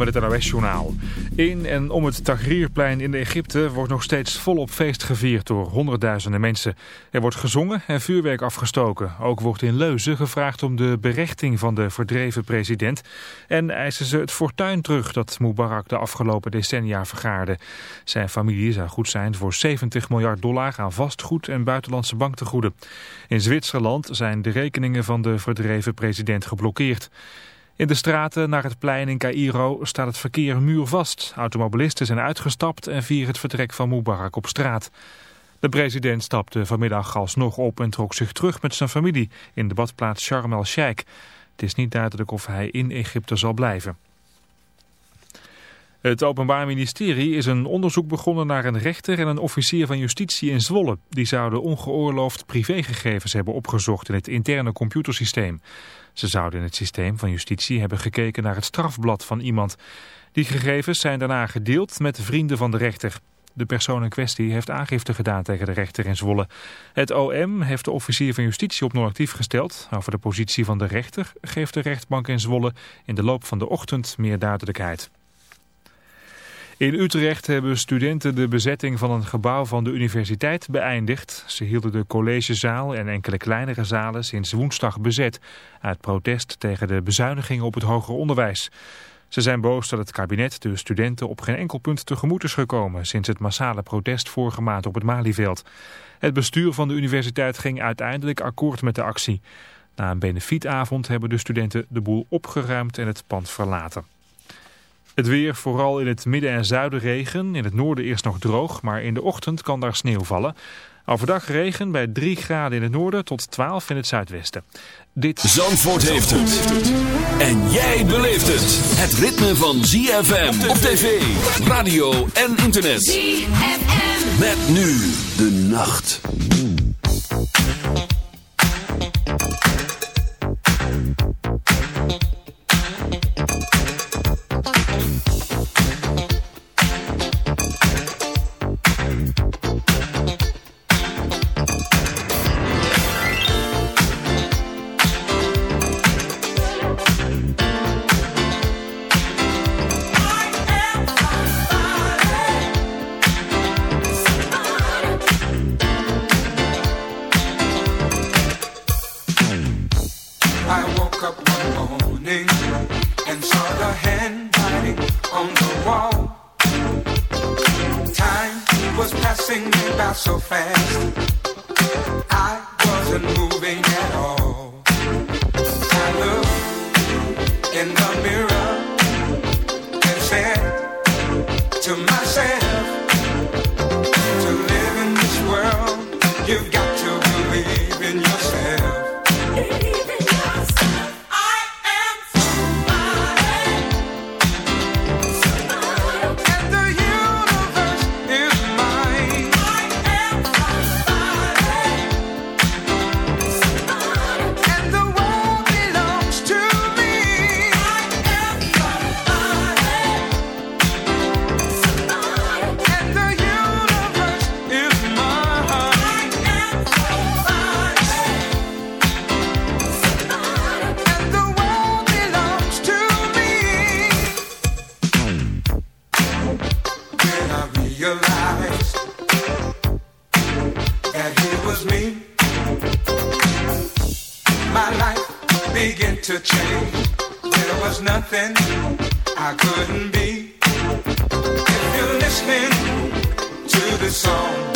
Met het NOS-journaal. In en om het Tahrirplein in Egypte wordt nog steeds volop feest gevierd door honderdduizenden mensen. Er wordt gezongen en vuurwerk afgestoken. Ook wordt in Leuzen gevraagd om de berechting van de verdreven president. En eisen ze het fortuin terug dat Mubarak de afgelopen decennia vergaarde. Zijn familie zou goed zijn voor 70 miljard dollar aan vastgoed en buitenlandse banktegoeden. In Zwitserland zijn de rekeningen van de verdreven president geblokkeerd. In de straten naar het plein in Cairo staat het verkeer muurvast. Automobilisten zijn uitgestapt en vieren het vertrek van Mubarak op straat. De president stapte vanmiddag alsnog op en trok zich terug met zijn familie in de badplaats Sharm el-Sheikh. Het is niet duidelijk of hij in Egypte zal blijven. Het Openbaar Ministerie is een onderzoek begonnen naar een rechter en een officier van justitie in Zwolle. Die zouden ongeoorloofd privégegevens hebben opgezocht in het interne computersysteem. Ze zouden in het systeem van justitie hebben gekeken naar het strafblad van iemand. Die gegevens zijn daarna gedeeld met vrienden van de rechter. De persoon in kwestie heeft aangifte gedaan tegen de rechter in Zwolle. Het OM heeft de officier van justitie op non-actief gesteld. Over de positie van de rechter geeft de rechtbank in Zwolle in de loop van de ochtend meer duidelijkheid. In Utrecht hebben studenten de bezetting van een gebouw van de universiteit beëindigd. Ze hielden de collegezaal en enkele kleinere zalen sinds woensdag bezet... uit protest tegen de bezuinigingen op het hoger onderwijs. Ze zijn boos dat het kabinet de studenten op geen enkel punt tegemoet is gekomen... sinds het massale protest vorige maand op het Malieveld. Het bestuur van de universiteit ging uiteindelijk akkoord met de actie. Na een benefietavond hebben de studenten de boel opgeruimd en het pand verlaten. Het weer, vooral in het midden en zuiden regen. In het noorden eerst nog droog, maar in de ochtend kan daar sneeuw vallen. Overdag regen bij 3 graden in het noorden tot 12 in het zuidwesten. Dit... Zandvoort heeft het. En jij beleeft het. Het ritme van ZFM op tv, radio en internet. ZFM. Met nu de nacht. To change. There was nothing I couldn't be. If you're listening to this song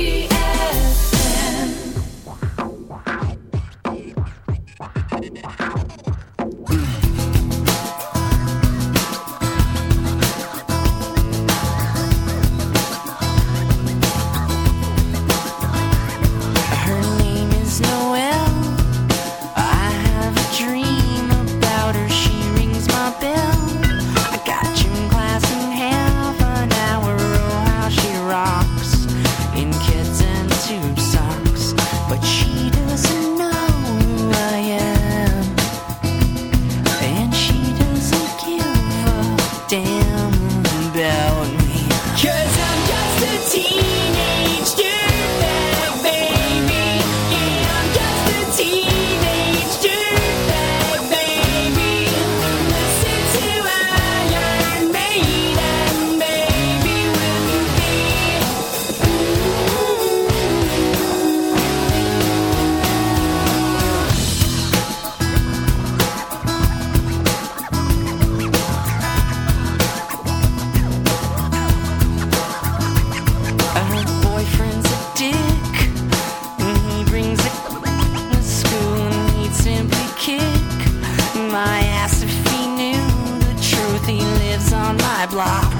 He lives on my block,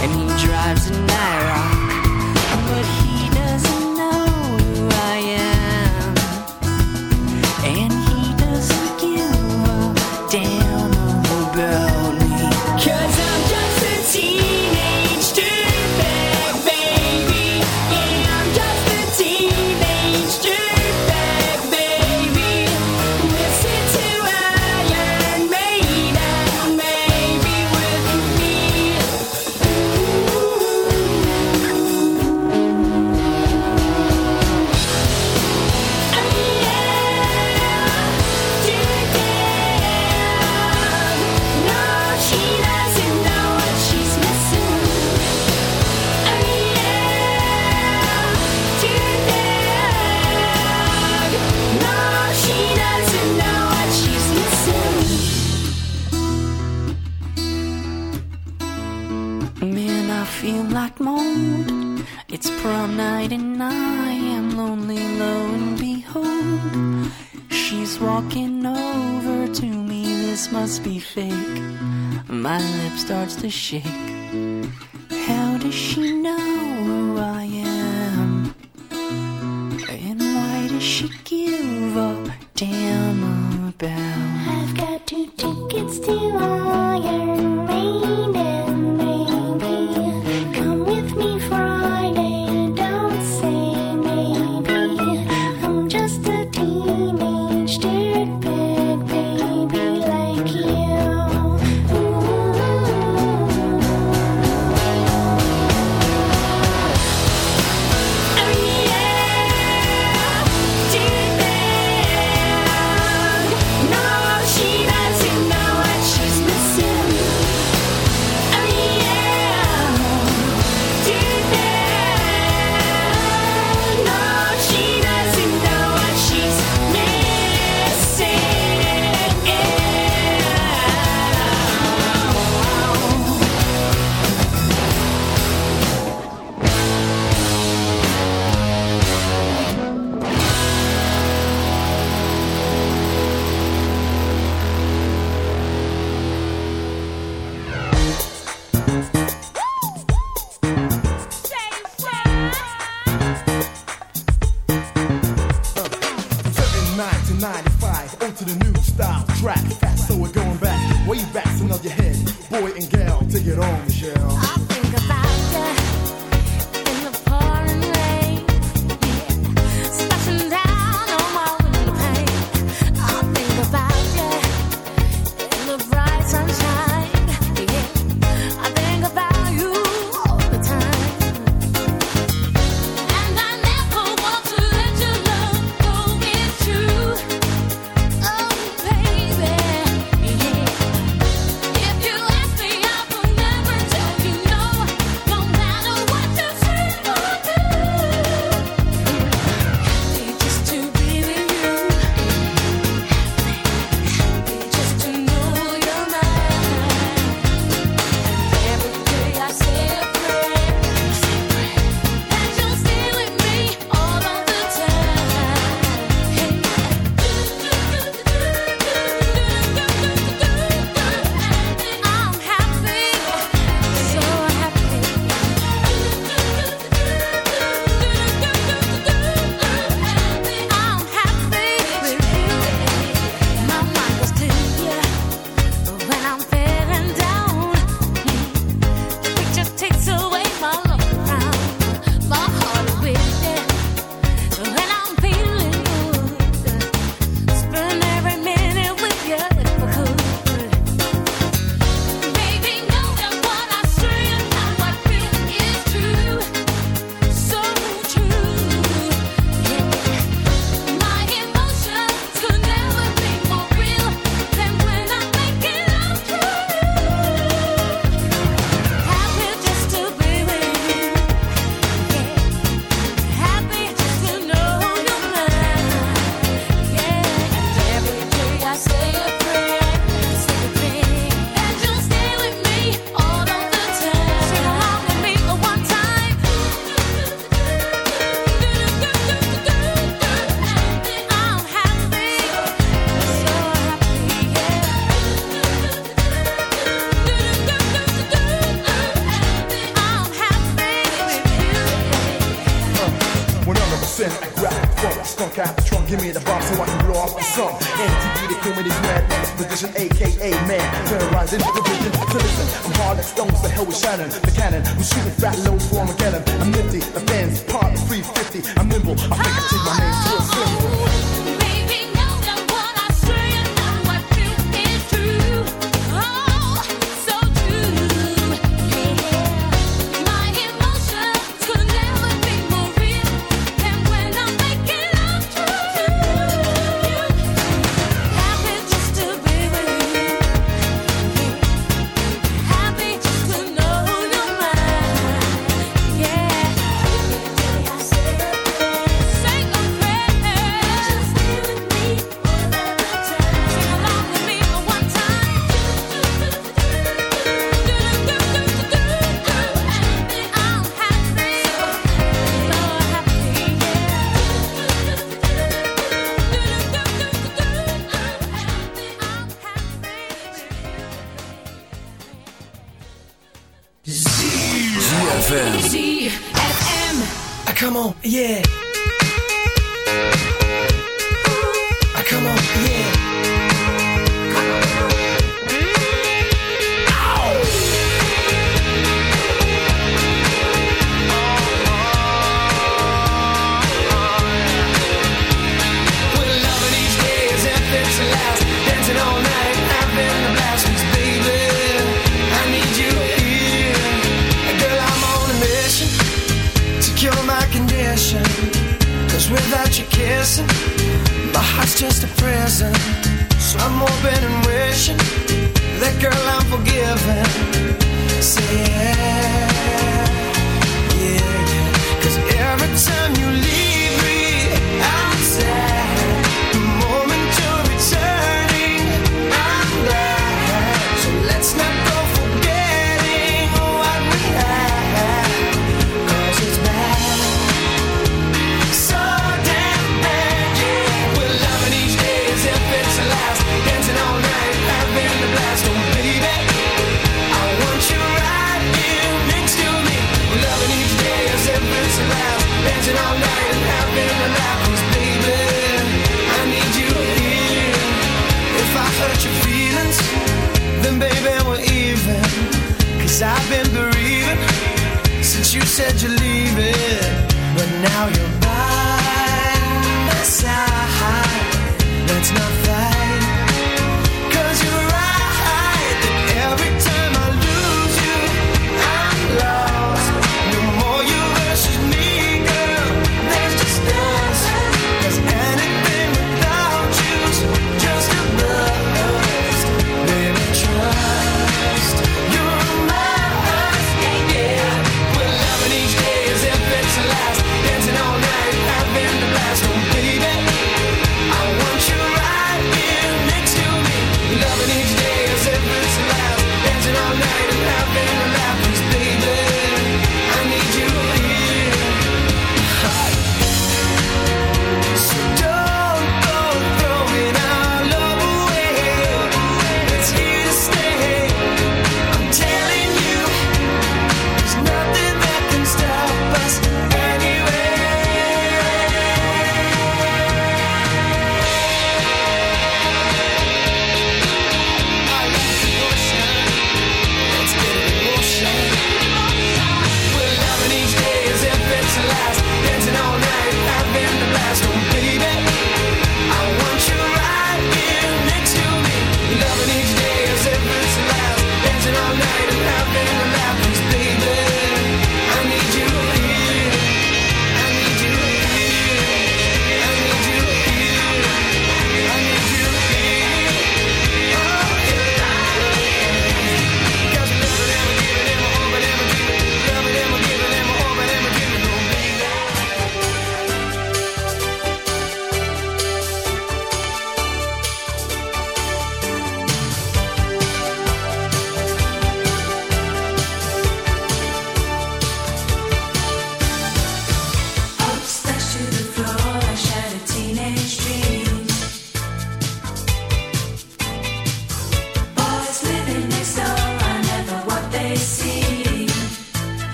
and he drives an Nyrock. Starts to shake.